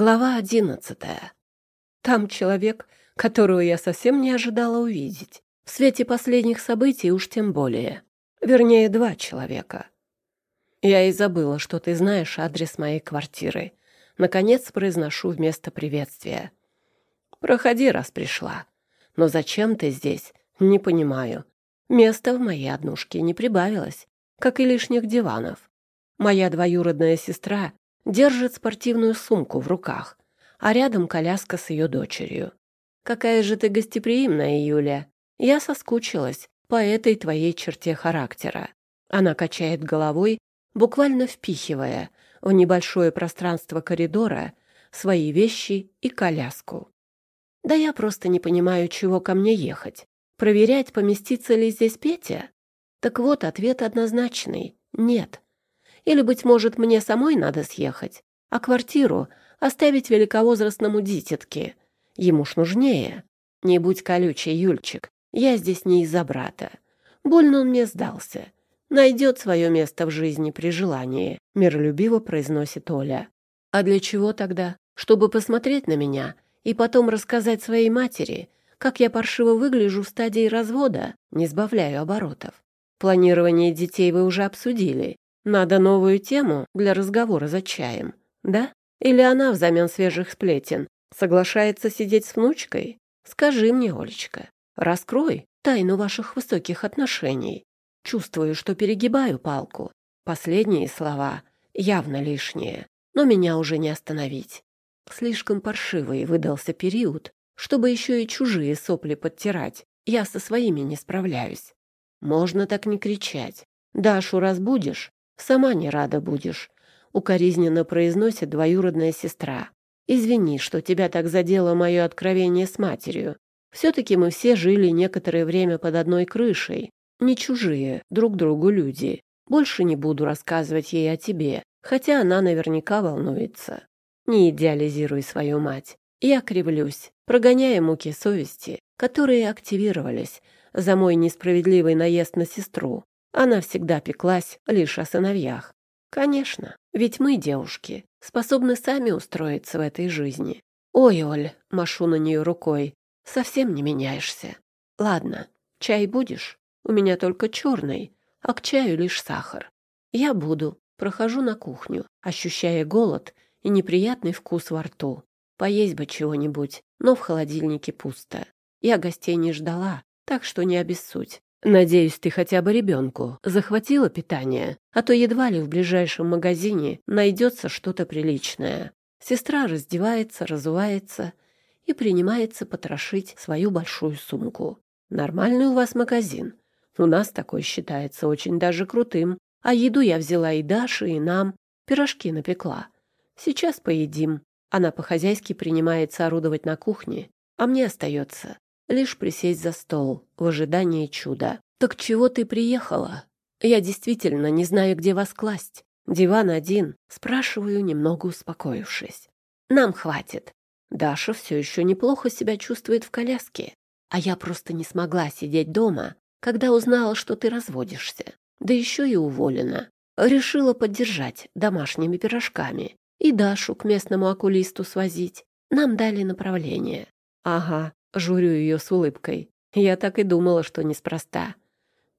Глава одиннадцатая. Там человек, которого я совсем не ожидала увидеть. В свете последних событий уж тем более. Вернее, два человека. Я и забыла, что ты знаешь адрес моей квартиры. Наконец произношу вместо приветствия. Проходи, раз пришла. Но зачем ты здесь? Не понимаю. Места в моей однушке не прибавилось, как и лишних диванов. Моя двоюродная сестра держит спортивную сумку в руках, а рядом коляска с ее дочерью. «Какая же ты гостеприимная, Юля! Я соскучилась по этой твоей черте характера». Она качает головой, буквально впихивая в небольшое пространство коридора свои вещи и коляску. «Да я просто не понимаю, чего ко мне ехать. Проверять, поместится ли здесь Петя?» Так вот, ответ однозначный — нет. Или, быть может, мне самой надо съехать, а квартиру оставить великовозрастному дитятке. Ему ж нужнее. Не будь колючий, Юльчик, я здесь не из-за брата. Больно он мне сдался. Найдет свое место в жизни при желании, миролюбиво произносит Оля. А для чего тогда? Чтобы посмотреть на меня и потом рассказать своей матери, как я паршиво выгляжу в стадии развода, не сбавляю оборотов. Планирование детей вы уже обсудили, надо новую тему для разговора за чаем, да? Или она взамен свежих сплетен соглашается сидеть с внучкой? Скажи мне, Олечка, раскрой тайну ваших высоких отношений. Чувствую, что перегибаю палку. Последние слова явно лишние, но меня уже не остановить. Слишком паршивый выдался период, чтобы еще и чужие сопли подтирать. Я со своими не справляюсь. Можно так не кричать. Дашу разбудишь, Сама не рада будешь», — укоризненно произносит двоюродная сестра. «Извини, что тебя так задело мое откровение с матерью. Все-таки мы все жили некоторое время под одной крышей, не чужие друг другу люди. Больше не буду рассказывать ей о тебе, хотя она наверняка волнуется. Не идеализируй свою мать. Я кривлюсь, прогоняя муки совести, которые активировались за мой несправедливый наезд на сестру. Она всегда пеклась лишь о сыновьях. Конечно, ведь мы, девушки, способны сами устроиться в этой жизни. Ой, Оль, машу на нее рукой, совсем не меняешься. Ладно, чай будешь? У меня только черный, а к чаю лишь сахар. Я буду. Прохожу на кухню, ощущая голод и неприятный вкус во рту. Поесть бы чего-нибудь, но в холодильнике пусто. Я гостей не ждала, так что не обессудь. Надеюсь, ты хотя бы ребенку захватила питание, а то едва ли в ближайшем магазине найдется что-то приличное. Сестра раздевается, разувается и принимается потрошить свою большую сумку. Нормальный у вас магазин. У нас такой считается очень даже крутым. А еду я взяла и Даше, и нам. Пирожки напекла. Сейчас поедим. Она по-хозяйски принимается орудовать на кухне, а мне остается лишь присесть за стол в ожидании чуда. «Так чего ты приехала? Я действительно не знаю, где вас класть. Диван один», — спрашиваю, немного успокоившись. «Нам хватит. Даша все еще неплохо себя чувствует в коляске, а я просто не смогла сидеть дома, когда узнала, что ты разводишься, да еще и уволена. Решила поддержать домашними пирожками и Дашу к местному окулисту свозить. Нам дали направление. Ага, Журю ее с улыбкой. Я так и думала, что неспроста.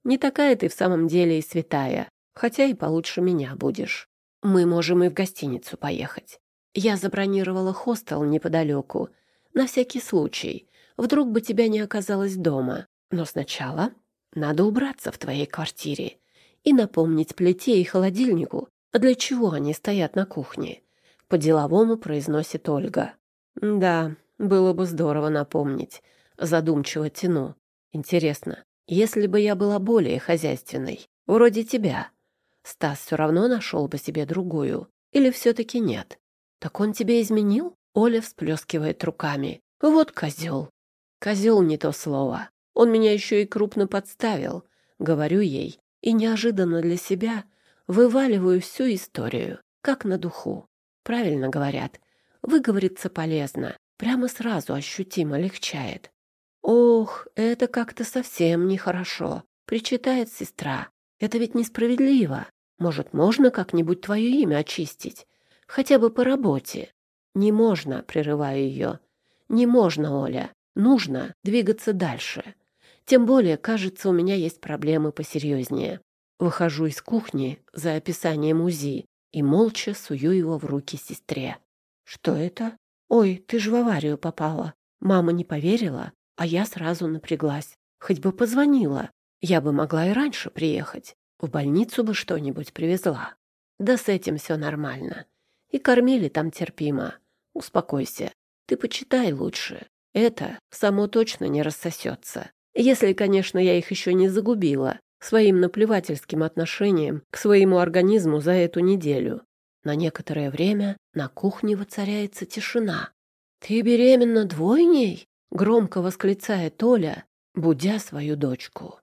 Не такая ты в самом деле и святая, хотя и получше меня будешь. Мы можем и в гостиницу поехать. Я забронировала хостел неподалеку, на всякий случай. Вдруг бы тебя не оказалось дома. Но сначала надо убраться в твоей квартире и напомнить плите и холодильнику, для чего они стоят на кухне. По-деловому произносит Ольга. Да, было бы здорово напомнить. Задумчиво тяну. Интересно, если бы я была более хозяйственной, вроде тебя, Стас все равно нашел бы себе другую. Или все-таки нет? Так он тебе изменил? Оля всплескивает руками. Вот козел. Козел не то слово. Он меня еще и крупно подставил. Говорю ей. И неожиданно для себя вываливаю всю историю, как на духу. Правильно говорят. Выговориться полезно. Прямо сразу ощутимо легчает. «Ох, это как-то совсем нехорошо», — причитает сестра. «Это ведь несправедливо. Может, можно как-нибудь твое имя очистить? Хотя бы по работе?» «Не можно», — прерываю ее. «Не можно, Оля. Нужно двигаться дальше. Тем более, кажется, у меня есть проблемы посерьезнее. Выхожу из кухни за описанием УЗИ и молча сую его в руки сестре. «Что это? Ой, ты же в аварию попала. Мама не поверила, а я сразу напряглась. Хоть бы позвонила. Я бы могла и раньше приехать. В больницу бы что-нибудь привезла. Да с этим все нормально. И кормили там терпимо. Успокойся. Ты почитай лучше. Это само точно не рассосется. Если, конечно, я их еще не загубила своим наплевательским отношением к своему организму за эту неделю. На некоторое время на кухне воцаряется тишина. «Ты беременна двойней?» — громко восклицает Толя, будя свою дочку.